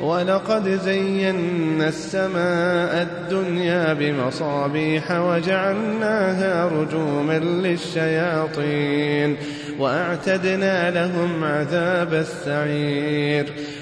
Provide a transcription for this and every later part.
ولقد زينا السماء الدنيا بمصابيح وجعلناها رجوما للشياطين وأعتدنا لهم عذاب السعير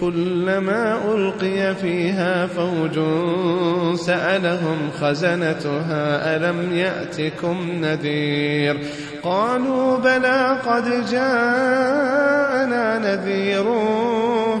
كلما ألقي فيها فوج سألهم خزنتها ألم يأتكم نذير؟ قالوا بلى قد جاءنا نذير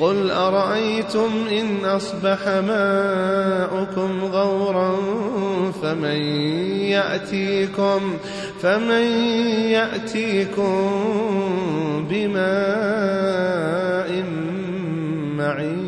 قل أرأيتم إن أصبح ماؤكم غورا فمن يأتيكم فمن يأتيكم بماء معين